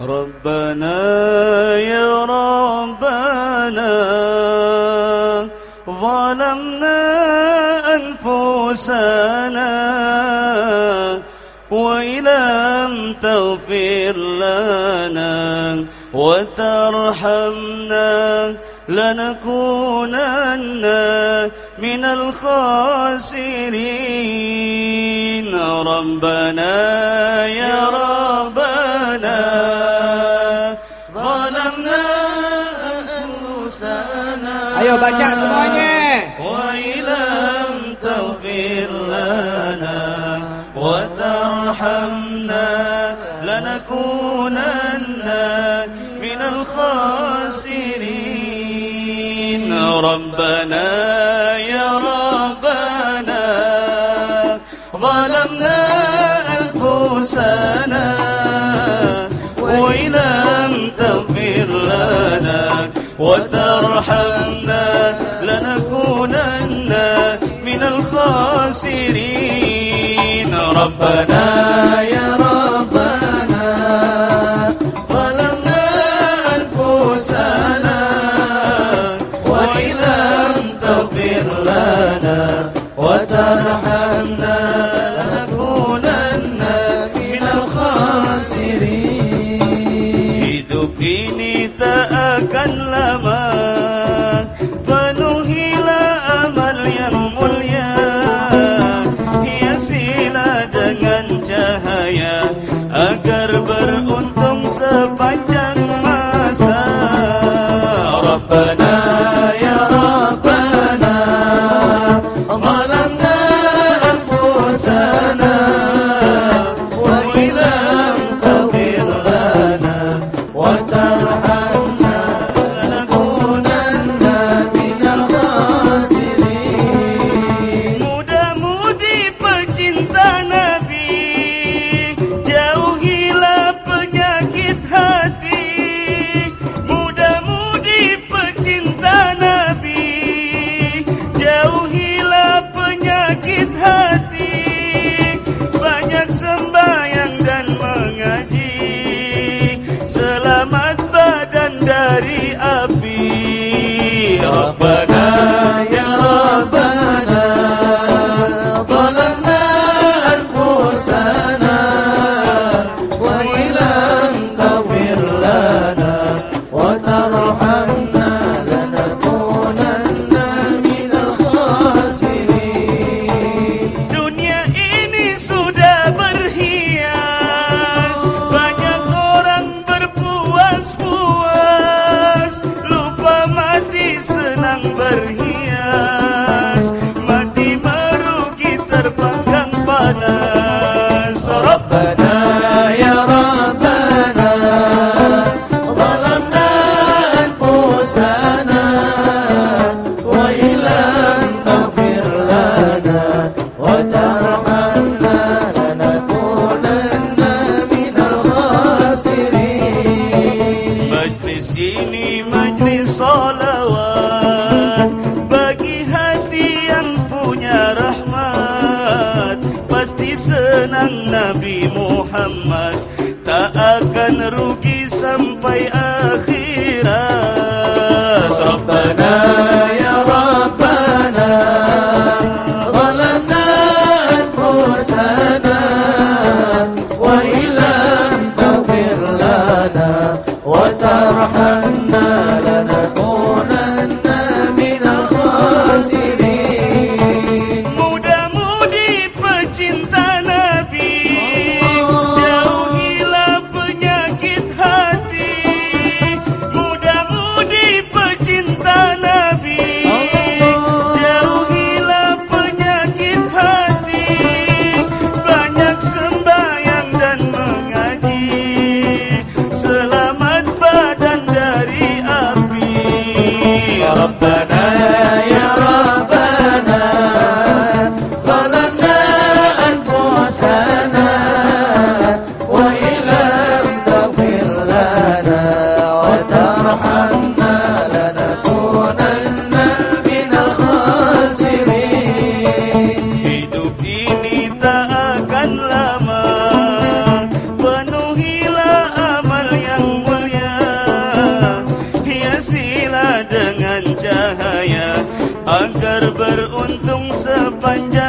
ربنا يا ربنا ظلمنا أنفسنا وإن لم تغفر لنا وترحمنا لنكونن من الخاسرين. ربنا يا ربنا Banyak semuanya. Wa ilam taufir lana wa tarhamna lanakunanna minal khasirin. Rabbana ya Rabbana Zalamna Anfusana Wa ilam لم lana Wa tarhamna ربنا يا ربنا ظلمنا أنفسنا وإن لم تغفر لنا وترحمنا. ربنا majlis salawat. Bagi hati yang punya rahmat Pasti senang Nabi Muhammad. Tak akan rugi sampai akhir Untung sepanjang